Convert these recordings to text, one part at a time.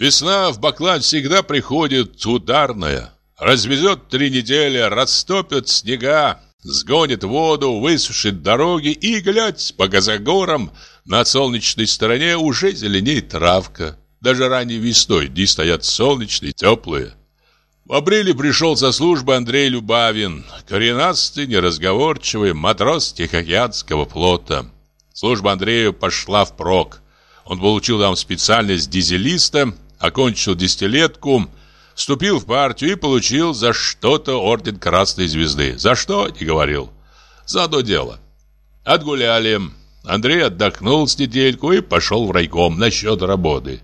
Весна в Баклан всегда приходит ударная. Развезет три недели, растопит снега, сгонит воду, высушит дороги и, глядь, по газогорам, на солнечной стороне уже зеленеет травка. Даже ранней весной дни стоят солнечные, теплые. В апреле пришел со службы Андрей Любавин, коренастый, неразговорчивый матрос Тихоокеанского флота. Служба Андрею пошла впрок. Он получил там специальность дизелиста, окончил десятилетку, вступил в партию и получил за что-то орден Красной Звезды. За что, не говорил. За одно дело. Отгуляли. Андрей отдохнул с недельку и пошел в райком насчет работы.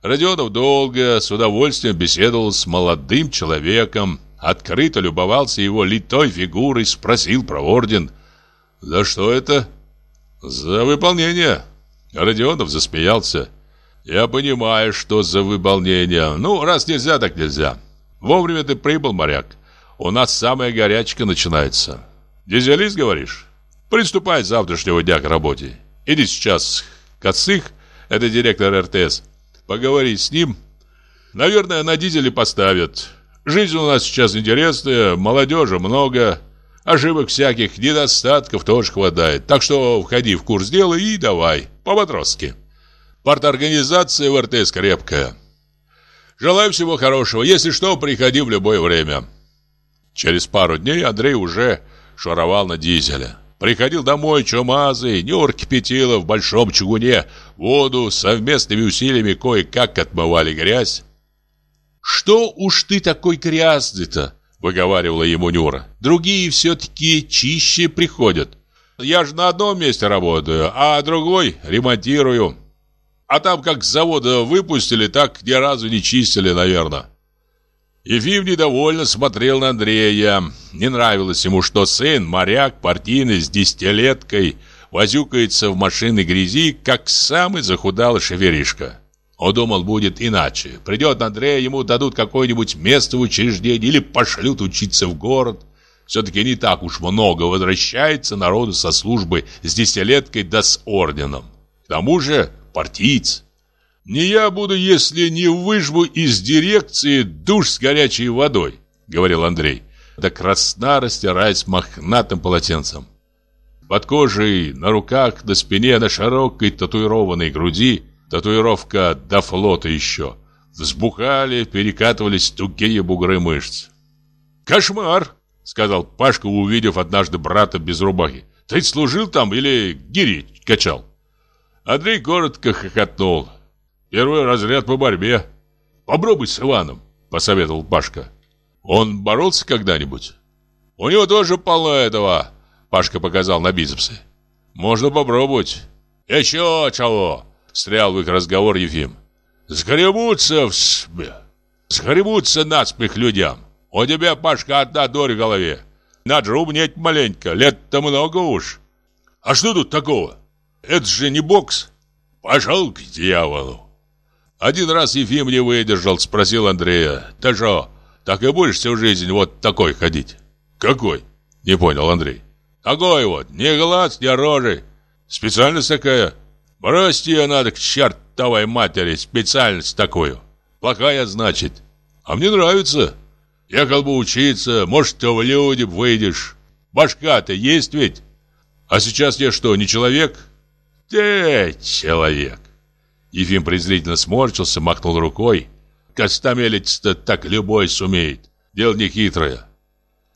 Родионов долго, с удовольствием беседовал с молодым человеком, открыто любовался его литой фигурой, спросил про орден. «За что это?» «За выполнение». Родионов засмеялся. «Я понимаю, что за выполнение. Ну, раз нельзя, так нельзя. Вовремя ты прибыл, моряк. У нас самая горячка начинается. Дизелист, говоришь? Приступай с завтрашнего дня к работе. Иди сейчас к Ацих, это директор РТС. Поговори с ним. Наверное, на дизеле поставят. Жизнь у нас сейчас интересная, молодежи много, ошибок всяких, недостатков тоже хватает. Так что входи в курс дела и давай, по-матросски. Парторганизация в РТС крепкая. Желаю всего хорошего. Если что, приходи в любое время. Через пару дней Андрей уже шаровал на дизеле. Приходил домой чумазый, Нюр кипятила в большом чугуне воду, совместными усилиями кое-как отмывали грязь. «Что уж ты такой грязный-то?» — выговаривала ему Нюра. «Другие все-таки чище приходят. Я же на одном месте работаю, а другой ремонтирую. А там как с завода выпустили, так ни разу не чистили, наверное». Ефим недовольно смотрел на Андрея. Не нравилось ему, что сын, моряк, партийный, с десятилеткой, возюкается в машинной грязи, как самый захудалый шеверишка. Он думал, будет иначе. Придет Андрея, ему дадут какое-нибудь место в учреждении или пошлют учиться в город. Все-таки не так уж много возвращается народу со службы с десятилеткой да с орденом. К тому же партиец. Не я буду, если не выжму из дирекции душ с горячей водой, говорил Андрей, да красна растираясь мохнатым полотенцем. Под кожей, на руках, на спине, на широкой татуированной груди, татуировка до флота еще, взбухали, перекатывались тугие бугры мышц. «Кошмар!» — сказал Пашка, увидев однажды брата без рубахи. «Ты служил там или гири качал?» Андрей коротко хохотнул. Первый разряд по борьбе. Попробуй с Иваном, посоветовал Пашка. Он боролся когда-нибудь? У него тоже полно этого, Пашка показал на бицепсы. Можно попробовать. Еще чего? Встрял в их разговор Ефим. Сгребутся в себе. Сгребутся наспех людям. У тебя, Пашка, одна дурь в голове. Надо умнеть маленько, лет-то много уж. А что тут такого? Это же не бокс. Пошел к дьяволу. Один раз Ефим не выдержал, спросил Андрея. «Ты что, так и будешь всю жизнь вот такой ходить?» «Какой?» – не понял Андрей. «Такой вот, ни глаз, ни рожи. Специальность такая. Бросить ее надо к чертовой матери, специальность такую. Плохая, значит. А мне нравится. Ехал бы учиться, может, ты в люди выйдешь. Башка-то есть ведь. А сейчас я что, не человек?» «Ты человек. Ефим презрительно сморщился, махнул рукой. Костомелец-то так любой сумеет. Дело не хитрое.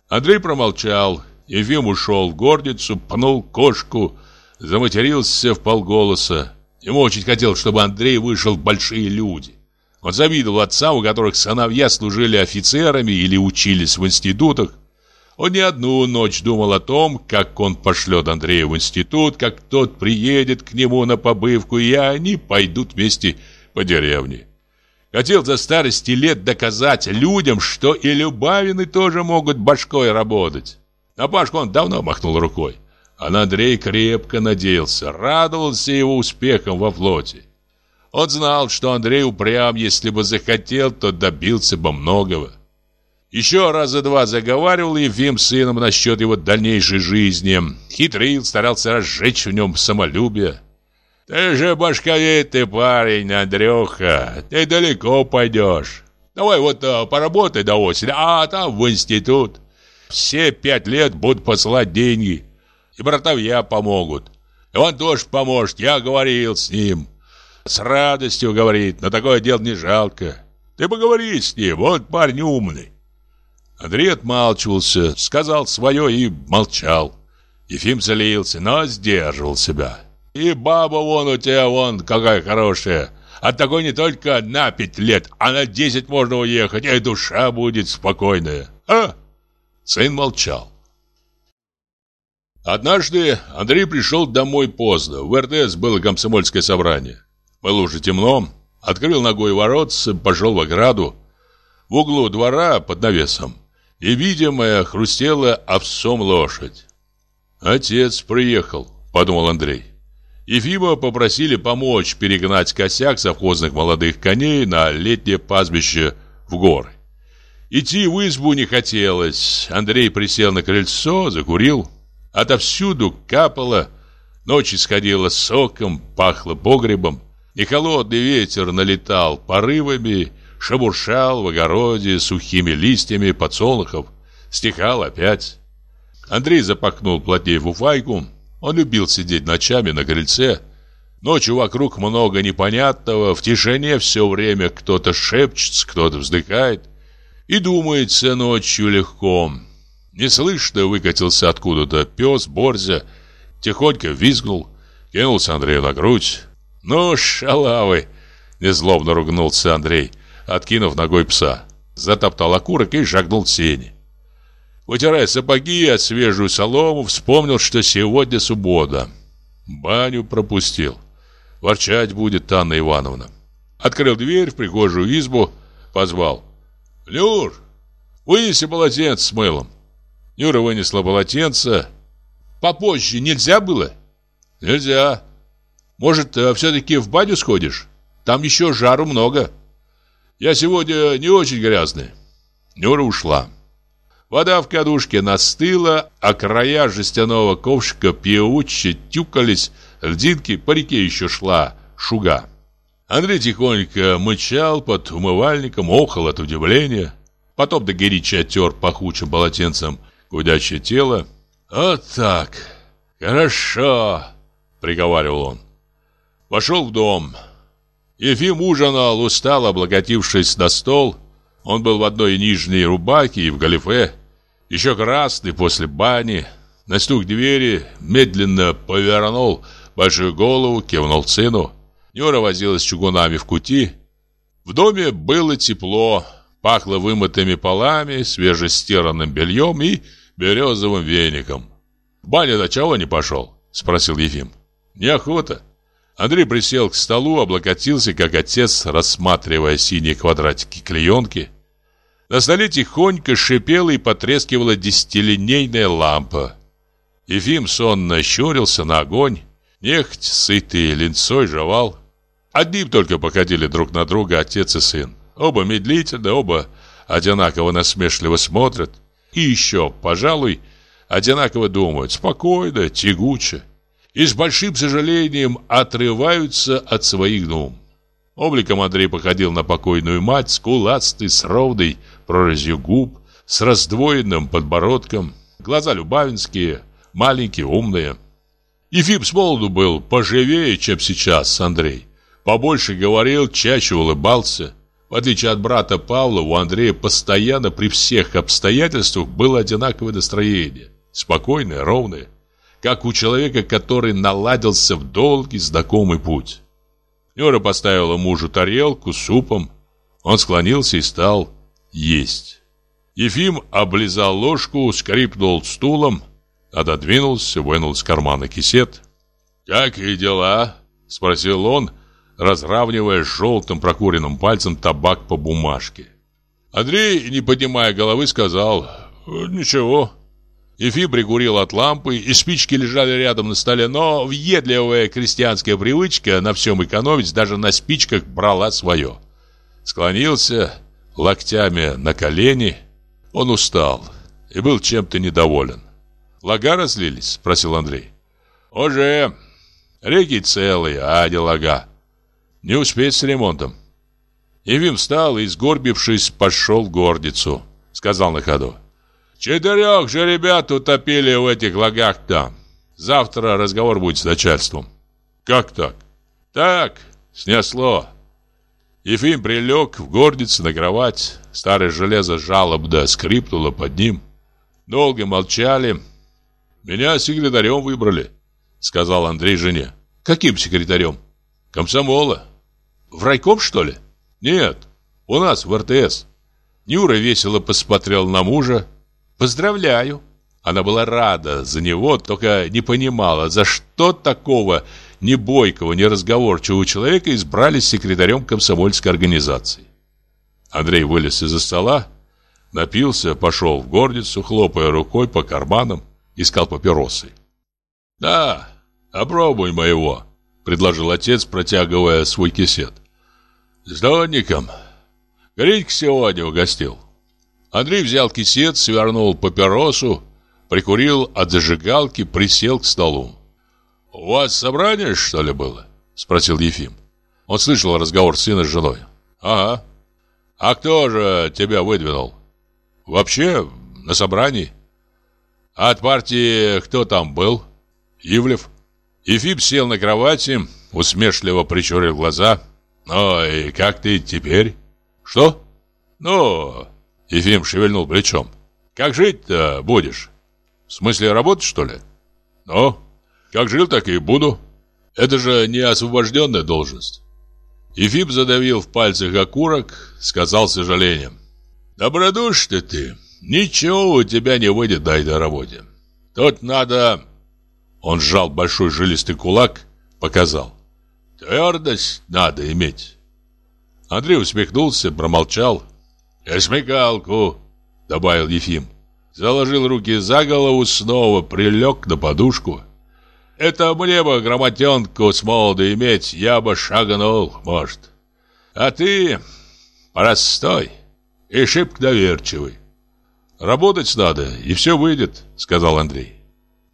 Андрей промолчал. Ефим ушел в горницу, пнул кошку, заматерился в полголоса. Ему очень хотелось, чтобы Андрей вышел в большие люди. Он завидовал отца, у которых сыновья служили офицерами или учились в институтах. Он не одну ночь думал о том, как он пошлет Андрея в институт, как тот приедет к нему на побывку, и они пойдут вместе по деревне. Хотел за старости лет доказать людям, что и Любавины тоже могут башкой работать. На Пашку он давно махнул рукой. А на Андрей крепко надеялся, радовался его успехам во флоте. Он знал, что Андрей упрям, если бы захотел, то добился бы многого. Еще раза два заговаривал Ефим с сыном насчет его дальнейшей жизни. Хитрил, старался разжечь в нем самолюбие. Ты же башковитый парень, Андрюха. Ты далеко пойдешь. Давай вот а, поработай до осени, а там в институт. Все пять лет будут посылать деньги. И братовья помогут. И он тоже поможет, я говорил с ним. С радостью говорит, на такое дело не жалко. Ты поговори с ним, он парень умный. Андрей отмалчивался, сказал свое и молчал. Ефим залился, но сдерживал себя. И баба вон у тебя вон какая хорошая. От такой не только на пять лет, а на десять можно уехать, и душа будет спокойная. А? Сын молчал. Однажды Андрей пришел домой поздно. В РТС было комсомольское собрание. Было уже темно. Открыл ногой воротцы, пошел в ограду. В углу двора под навесом. И, видимая, хрустела овсом лошадь. «Отец приехал», — подумал Андрей. Ефима попросили помочь перегнать косяк совхозных молодых коней на летнее пастбище в горы. Идти в избу не хотелось. Андрей присел на крыльцо, закурил. Отовсюду капало, ночь исходила соком, пахло погребом. И холодный ветер налетал порывами, шебуршал в огороде сухими листьями подсолнухов. Стихал опять. Андрей запахнул плотнее фуфайку. Он любил сидеть ночами на крыльце. Ночью вокруг много непонятного, в тишине все время кто-то шепчется, кто-то вздыхает. И думается ночью легко. Неслышно выкатился откуда-то пес Борзя, тихонько визгнул, кинулся Андрею на грудь. «Ну, шалавы!» — незлобно ругнулся Андрей, откинув ногой пса. Затоптал окурок и шагнул в сени. Вытирая сапоги от свежую солому, вспомнил, что сегодня суббота. Баню пропустил. Ворчать будет Анна Ивановна. Открыл дверь в прихожую избу, позвал. «Люр, вынеси полотенце с мылом». Юра вынесла полотенце. «Попозже нельзя было?» «Нельзя. Может, э, все-таки в баню сходишь? Там еще жару много». «Я сегодня не очень грязный». Нюра ушла. Вода в кадушке настыла, а края жестяного ковшика певуче тюкались, льдинки по реке еще шла шуга. Андрей тихонько мычал под умывальником, охал от удивления. Потом до горяча оттер пахучим полотенцем гудящее тело. «Вот так! Хорошо!» — приговаривал он. Вошел в дом. Ефим ужинал, устал, облокотившись на стол. Он был в одной нижней рубаке и в галифе. Еще красный после бани, на стук двери медленно повернул большую голову, кивнул сыну. Нюра возилась с чугунами в кути. В доме было тепло, пахло вымытыми полами, свежестиранным бельем и березовым веником. «В баню до чего не пошел?» – спросил Ефим. «Неохота». Андрей присел к столу, облокотился, как отец, рассматривая синие квадратики клеенки – на столе тихонько шипела и потрескивала десятилинейная лампа. Ефим сонно щурился на огонь. Нехть, сытый линцой, жевал. Одним только походили друг на друга отец и сын. Оба медлительно, оба одинаково насмешливо смотрят. И еще, пожалуй, одинаково думают, спокойно, тягуче. И с большим сожалением отрываются от своих дум. Обликом Андрей походил на покойную мать, скуластый, с ровной прорезью губ, с раздвоенным подбородком, глаза любавинские, маленькие, умные. Ефим с молоду был поживее, чем сейчас Андрей. Побольше говорил, чаще улыбался. В отличие от брата Павла, у Андрея постоянно при всех обстоятельствах было одинаковое настроение. Спокойное, ровное. Как у человека, который наладился в долгий знакомый путь. Нюра поставила мужу тарелку с супом. Он склонился и стал есть. Ефим облизал ложку, скрипнул стулом, отодвинулся, вынул из кармана кисет. «Как и дела?» — спросил он, разравнивая желтым прокуренным пальцем табак по бумажке. Андрей, не поднимая головы, сказал «Ничего». Ефим прикурил от лампы, и спички лежали рядом на столе, но въедливая крестьянская привычка на всем экономить даже на спичках брала свое. Склонился, локтями на колени. Он устал и был чем-то недоволен. «Лага разлились?» – спросил Андрей. «Уже. Реки целые, а не лага. Не успеть с ремонтом. Ефим встал и, сгорбившись, пошел в гордицу. Сказал на ходу. Четырех же ребят утопили в этих лагах там. Завтра разговор будет с начальством. Как так? Так, снесло. Ефим прилег в гордице на кровать. Старое железо жалобно скрипнуло под ним. Долго молчали. Меня секретарем выбрали, сказал Андрей жене. Каким секретарем? Комсомола. В райком, что ли? Нет, у нас в РТС. Нюра весело посмотрел на мужа. Поздравляю. Она была рада за него, только не понимала, за что такого ни бойкого, ни разговорчивого человека избрали секретарем комсомольской организации. Андрей вылез из-за стола, напился, пошел в горницу, хлопая рукой по карманам, искал папиросы. «Да, опробуй моего», — предложил отец, протягивая свой кисет. «С донником. Гритька сегодня угостил». Андрей взял кисет, свернул папиросу, прикурил от зажигалки, присел к столу. «У вас собрание, что ли, было?» — спросил Ефим. Он слышал разговор сына с женой. «Ага. А кто же тебя выдвинул?» «Вообще, на собрании». «А от партии кто там был?» «Ивлев». Ефим сел на кровати, усмешливо прищурил глаза. «Ну и как ты теперь?» «Что?» «Ну...» Ефим шевельнул плечом. «Как жить-то будешь?» «В смысле работать, что ли?» «Ну, как жил, так и буду. Это же не освобожденная должность. Ефим задавил в пальцах окурок, сказал с сожалением. Добродушный ты. Ничего у тебя не выйдет на этой работе. Тут надо... Он сжал большой жилистый кулак, показал. Твердость надо иметь. Андрей усмехнулся, промолчал. «И смекалку», — добавил Ефим. Заложил руки за голову, снова прилег на подушку это мне бы грамотенку с молода иметь, я бы шагнул, может. А ты простой и шибко доверчивый. Работать надо, и все выйдет, сказал Андрей.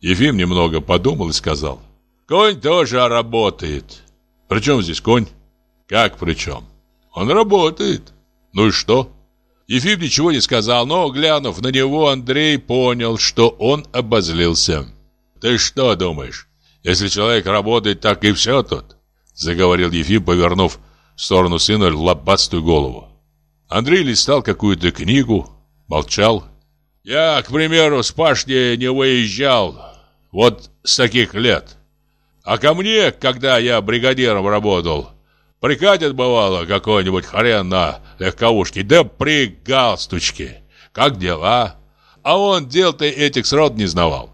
Ефим немного подумал и сказал. Конь тоже работает. При чем здесь конь? Как при чем? Он работает. Ну и что? Ефим ничего не сказал, но, глянув на него, Андрей понял, что он обозлился. Ты что думаешь? Если человек работает, так и все тут, заговорил Ефим, повернув в сторону сына лобастую голову. Андрей листал какую-то книгу, молчал. Я, к примеру, с пашни не выезжал вот с таких лет. А ко мне, когда я бригадиром работал, прикатит бывало какой-нибудь хрен на легковушке, да при галстучке. Как дела? А он дел-то этих срод не знавал.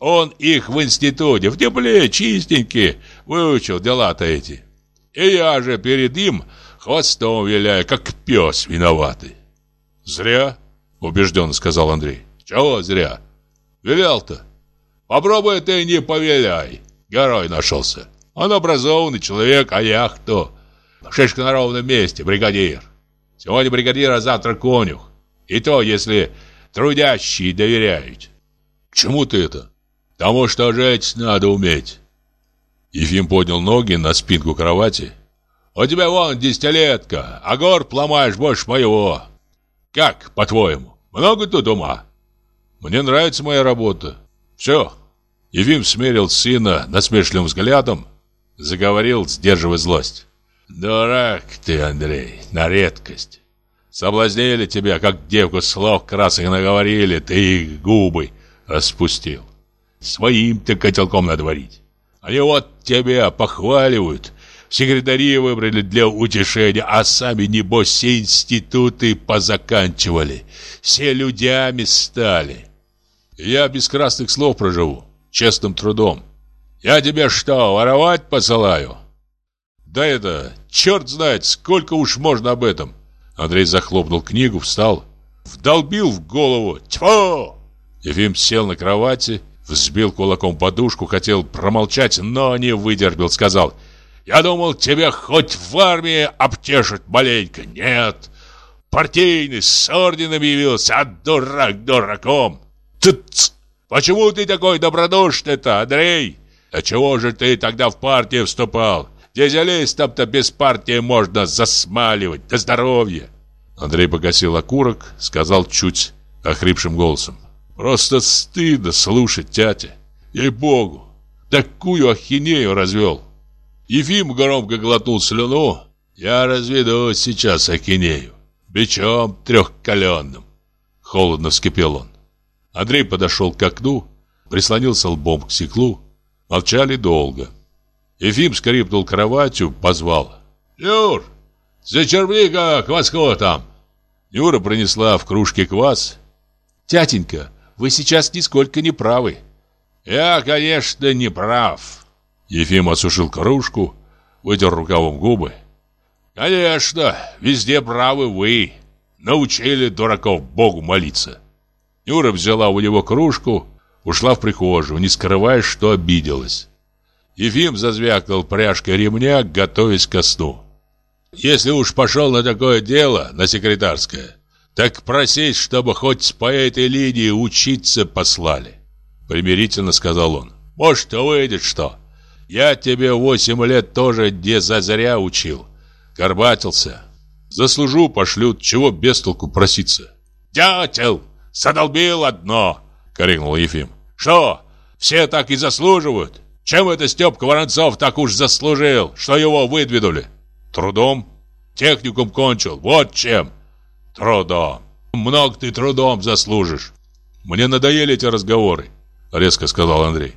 Он их в институте, в тепле, чистенькие, выучил дела-то эти. И я же перед ним хвостом виляю, как пес виноватый. Зря, убежденно сказал Андрей. Чего зря? Вилял-то. Попробуй ты не повеляй. Герой нашелся. Он образованный человек, а я кто? Шишка на ровном месте, бригадир. Сегодня бригадир, а завтра конюх. И то, если трудящие доверяют. К чему ты это? Тому что жить надо уметь. Ефим поднял ноги на спинку кровати. У тебя вон десятилетка, а горб ломаешь больше моего. Как, по-твоему, много тут ума? Мне нравится моя работа. Все. Ефим смерил сына насмешливым взглядом, заговорил, сдерживая злость. Дурак ты, Андрей, на редкость. Соблазнили тебя, как девку слов красных наговорили, ты их губы распустил. Своим-то котелком надо варить. Они вот тебя похваливают. Секретари выбрали для утешения, а сами, небось, все институты позаканчивали. Все людьми стали. Я без красных слов проживу, честным трудом. Я тебе что, воровать посылаю? Да это, черт знает, сколько уж можно об этом. Андрей захлопнул книгу, встал, вдолбил в голову. Тьфу! Ефим сел на кровати Взбил кулаком подушку, хотел промолчать, но не выдержал, сказал «Я думал, тебя хоть в армии обтешить маленько, нет!» Партийный с орденом явился, а дурак дураком. Тыц! Почему ты такой добродушный-то, Андрей? А чего же ты тогда в партию вступал? Дизелистам-то без партии можно засмаливать, до здоровья. Андрей погасил окурок, сказал чуть охрипшим голосом. Просто стыдно слушать тятя. Ей-богу, такую ахинею развел. Ефим громко глотнул слюну. Я разведу сейчас ахинею. Бичом трехкаленным. Холодно вскипел он. Андрей подошел к окну, прислонился лбом к стеклу. Молчали долго. Ефим скрипнул кроватью, позвал. «Юр, зачерпни-ка кваску там!» Юра принесла в кружке квас. «Тятенька, вы сейчас нисколько не правы». «Я, конечно, не прав». Ефим осушил кружку, вытер рукавом губы. «Конечно, везде правы вы. Научили дураков Богу молиться». Юра взяла у него кружку, ушла в прихожую, не скрывая, что обиделась. Ефим зазвякнул пряжкой ремня, готовясь ко сну. «Если уж пошел на такое дело, на секретарское, так просить, чтобы хоть по этой линии учиться послали», примирительно сказал он. «Может, выйдет что? Я тебе восемь лет тоже не зазря учил. Горбатился. Заслужу, пошлют, чего без толку проситься». «Дятел! Задолбил одно!» — крикнул Ефим. «Что, все так и заслуживают?» Чем это Степка Воронцов так уж заслужил, что его выдвинули? Трудом? Техникум кончил, вот чем. Трудом. Много ты трудом заслужишь. Мне надоели эти разговоры, резко сказал Андрей.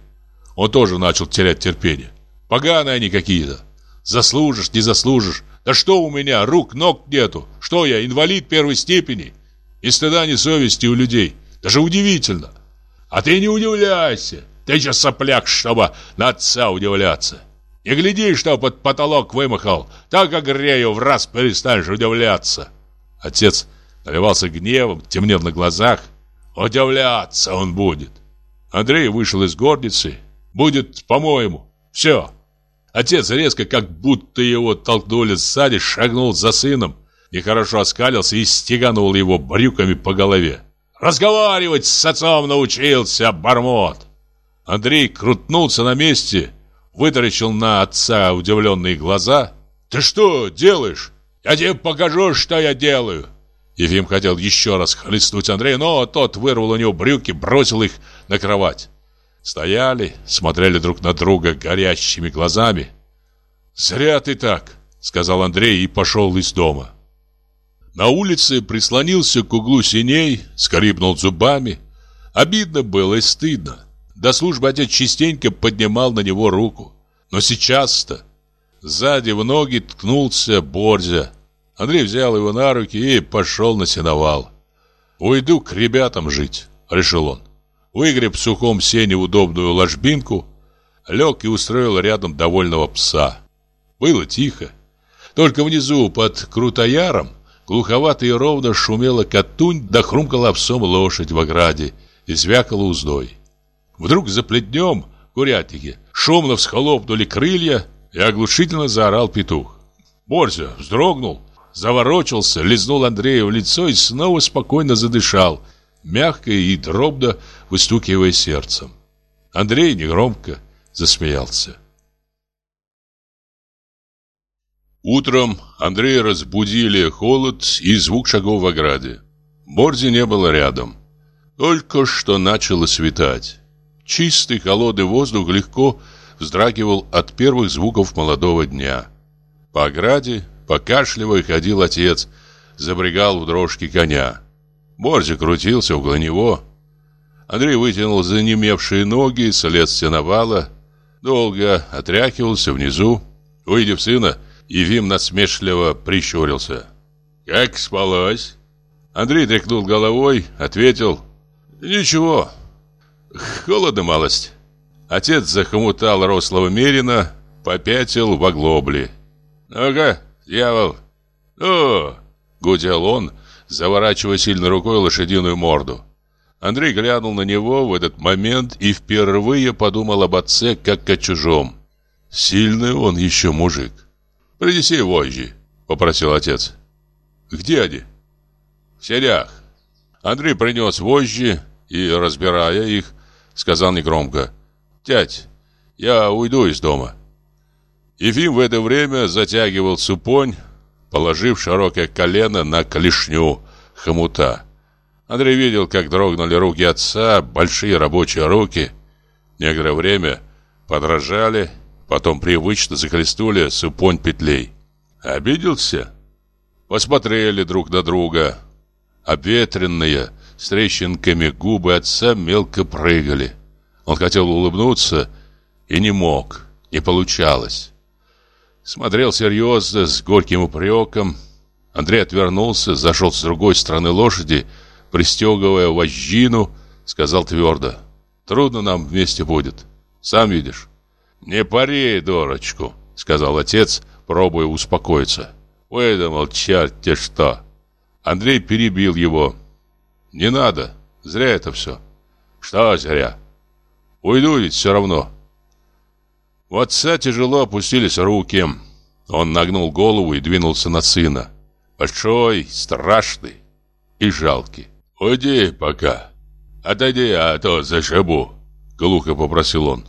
Он тоже начал терять терпение. Поганые они какие-то. Заслужишь, не заслужишь. Да что у меня, рук, ног нету. Что я, инвалид первой степени? И стыда, ни совести у людей. Даже удивительно. А ты не удивляйся. Ты же сопляк, чтобы на отца удивляться. Не гляди, что под потолок вымахал. Так огрею, в раз перестанешь удивляться. Отец наливался гневом, темнел на глазах. Удивляться он будет. Андрей вышел из горницы. Будет, по-моему. Все. Отец резко, как будто его толкнули сзади, шагнул за сыном. Нехорошо оскалился и стеганул его брюками по голове. «Разговаривать с отцом научился, бормот!» Андрей крутнулся на месте, вытаращил на отца удивленные глаза. «Ты что делаешь? Я тебе покажу, что я делаю!» Ефим хотел еще раз хлестнуть Андрея, но тот вырвал у него брюки, бросил их на кровать. Стояли, смотрели друг на друга горящими глазами. «Зря ты так», — сказал Андрей и пошел из дома. На улице прислонился к углу синей, скрипнул зубами. Обидно было и стыдно. До службы отец частенько поднимал на него руку. Но сейчас-то сзади в ноги ткнулся Борзя. Андрей взял его на руки и пошел на сеновал. «Уйду к ребятам жить», — решил он. Выгреб в сухом сене удобную ложбинку, лег и устроил рядом довольного пса. Было тихо. Только внизу, под Крутояром, глуховато и ровно шумела катунь, да хрумкала псом лошадь в ограде и звякала уздой. Вдруг за плетнем курятники шумно всхлопнули крылья и оглушительно заорал петух. Борзя вздрогнул, заворочился, лизнул Андрея в лицо и снова спокойно задышал, мягко и дробно выстукивая сердцем. Андрей негромко засмеялся. Утром Андрея разбудили холод и звук шагов в ограде. Борзи не было рядом. Только что начало светать. Чистый холодный воздух легко вздрагивал от первых звуков молодого дня. По ограде, покашливая, ходил отец, забрегал в дрожке коня. Борзик крутился около него. Андрей вытянул занемевшие ноги, след стеновала, долго отряхивался внизу. Увидев сына, Евим насмешливо прищурился. «Как спалось?» Андрей тряхнул головой, ответил «Ничего, Холодно малость. Отец захомутал рослого мерина, попятил в оглобли. «Ну-ка, дьявол!» «Ну!» — гудел он, заворачивая сильно рукой лошадиную морду. Андрей глянул на него в этот момент и впервые подумал об отце, как о чужом. Сильный он еще мужик. «Принеси вожжи», — попросил отец. «Где они?» «В селях». Андрей принес вожжи и, разбирая их, сказал негромко. «Дядь, Я уйду из дома. Ефим в это время затягивал супонь, положив широкое колено на клешню хомута. Андрей видел, как дрогнули руки отца, большие рабочие руки. Некоторое время подражали, потом привычно захлестнули супонь петлей. Обиделся? Посмотрели друг на друга. Обветренные, с трещинками губы отца мелко прыгали. Он хотел улыбнуться и не мог, не получалось. Смотрел серьезно, с горьким упреком. Андрей отвернулся, зашел с другой стороны лошади, пристегивая вожжину, сказал твердо. «Трудно нам вместе будет, сам видишь». «Не пари, дурочку», — сказал отец, пробуя успокоиться. «Выдумал черт-те что». Андрей перебил его. «Не надо, зря это все». «Что зря?» «Уйду ведь все равно». У отца тяжело опустились руки. Он нагнул голову и двинулся на сына. Большой, страшный и жалкий. «Уйди пока. Отойди, а то зашибу», — глухо попросил он.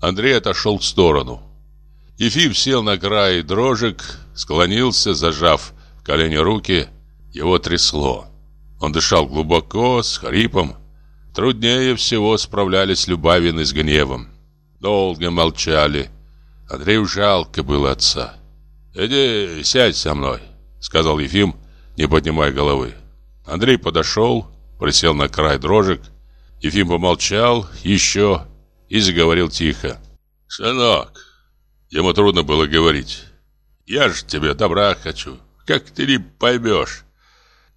Андрей отошел в сторону. Ефим сел на край дрожек, склонился, зажав в колени руки. Его трясло. Он дышал глубоко, с хрипом. Труднее всего справлялись Любавины с гневом. Долго молчали. Андрею жалко было отца. «Иди сядь со мной», — сказал Ефим, не поднимая головы. Андрей подошел, присел на край дрожек. Ефим помолчал еще и заговорил тихо. «Сынок, ему трудно было говорить. Я же тебе добра хочу. Как ты не поймешь?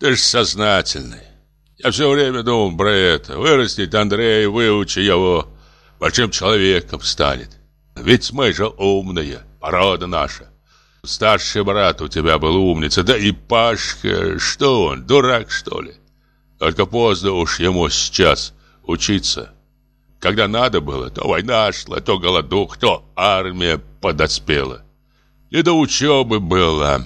Ты же сознательный. Я все время думал про это. Вырастить Андрея, выучи его, большим человеком станет. Ведь мы же умные, порода наша. Старший брат у тебя был умница, да и Пашка, что он, дурак что ли? Только поздно уж ему сейчас учиться. Когда надо было, то война шла, то голодух, то армия подоспела. И до учебы было.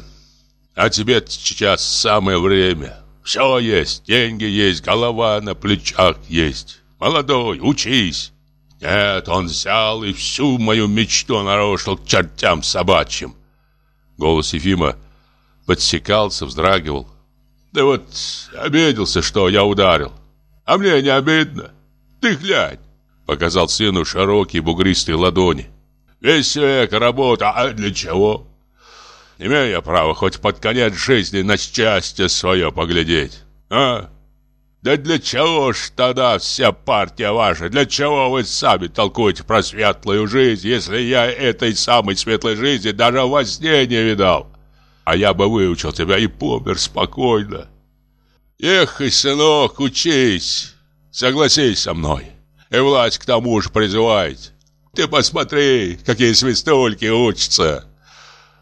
А тебе сейчас самое время. Все есть, деньги есть, голова на плечах есть. Молодой, учись. Нет, он взял и всю мою мечту нарушил к чертям собачьим. Голос Ефима подсекался, вздрагивал. Да вот обиделся, что я ударил. А мне не обидно. Ты глянь. Показал сыну широкие бугристые ладони. Весь век работа, а для чего? Имею я право хоть под конец жизни на счастье свое поглядеть. А? Да для чего ж тогда вся партия ваша? Для чего вы сами толкуете про светлую жизнь, если я этой самой светлой жизни даже во сне не видал? А я бы выучил тебя и помер спокойно. И сынок, учись, согласись со мной. И власть к тому же призывает. Ты посмотри, какие свистульки учатся.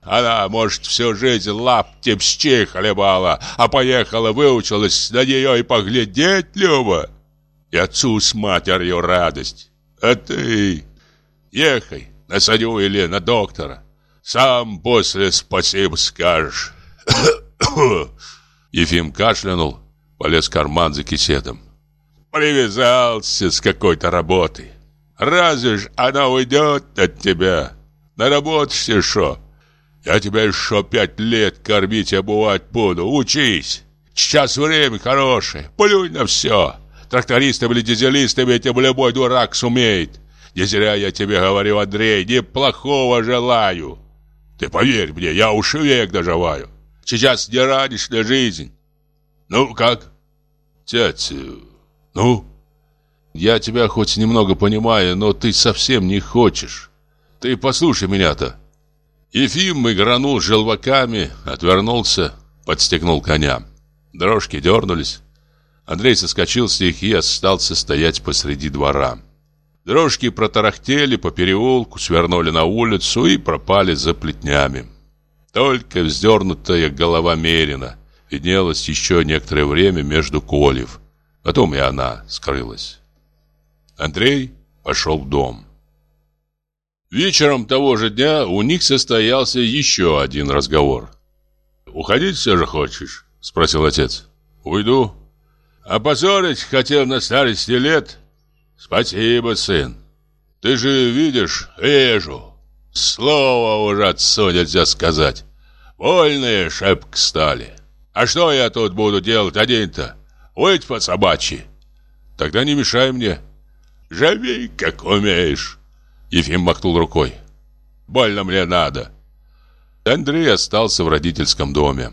Она, может, всю жизнь лаптем щей хлебала, а поехала, выучилась на нее и поглядеть, Люба. И отцу с матерью радость. А ты ехай на Саню или на доктора. Сам после спасибо скажешь. Ефим кашлянул, полез в карман за кисетом. Привязался с какой-то работой. Разве ж она уйдет от тебя? Наработаешься шо? Я тебя еще пять лет кормить и обувать буду. Учись. Сейчас время хорошее. Плюнь на все. Трактористом или дизелистом этим любой дурак сумеет. Не зря я тебе говорю, Андрей, неплохого желаю. Ты поверь мне, я уж век доживаю. Сейчас не ранишь жизнь. Ну, как? Тять, ну? Я тебя хоть немного понимаю, но ты совсем не хочешь. Ты послушай меня-то. Ефим игранул желваками, отвернулся, подстегнул коня. Дрожки дернулись. Андрей соскочил с них и остался стоять посреди двора. Дрожки протарахтели по переулку, свернули на улицу и пропали за плетнями. Только вздернутая голова Мерина виднелась еще некоторое время между кольев. Потом и она скрылась. Андрей пошел в дом. Вечером того же дня у них состоялся еще один разговор. «Уходить все же хочешь?» – спросил отец. «Уйду». «Опозорить хотел на старости лет?» «Спасибо, сын. Ты же видишь, вижу. Слово уже отцу нельзя сказать. Вольные шепк стали. А что я тут буду делать один-то? Выть по собачьи. Тогда не мешай мне. Живи, как умеешь. Ефим махнул рукой. Больно мне надо. Андрей остался в родительском доме.